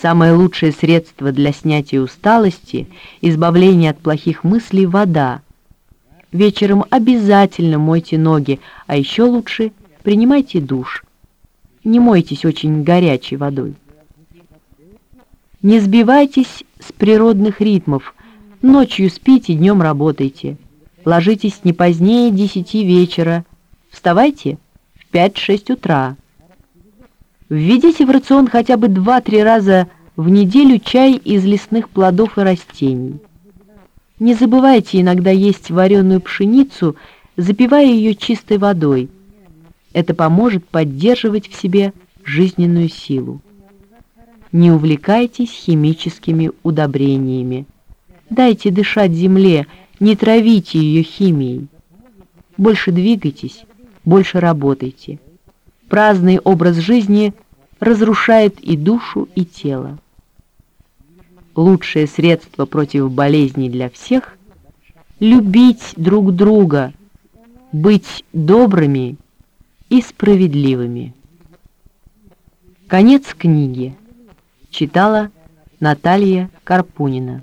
Самое лучшее средство для снятия усталости, избавления от плохих мыслей – вода. Вечером обязательно мойте ноги, а еще лучше принимайте душ. Не мойтесь очень горячей водой. Не сбивайтесь с природных ритмов. Ночью спите, днем работайте. Ложитесь не позднее десяти вечера. Вставайте в 5-6 утра. Введите в рацион хотя бы 2-3 раза в неделю чай из лесных плодов и растений. Не забывайте иногда есть вареную пшеницу, запивая ее чистой водой. Это поможет поддерживать в себе жизненную силу. Не увлекайтесь химическими удобрениями. Дайте дышать земле, не травите ее химией. Больше двигайтесь, больше работайте. Праздный образ жизни разрушает и душу, и тело. Лучшее средство против болезней для всех — любить друг друга, быть добрыми и справедливыми. Конец книги. Читала Наталья Карпунина.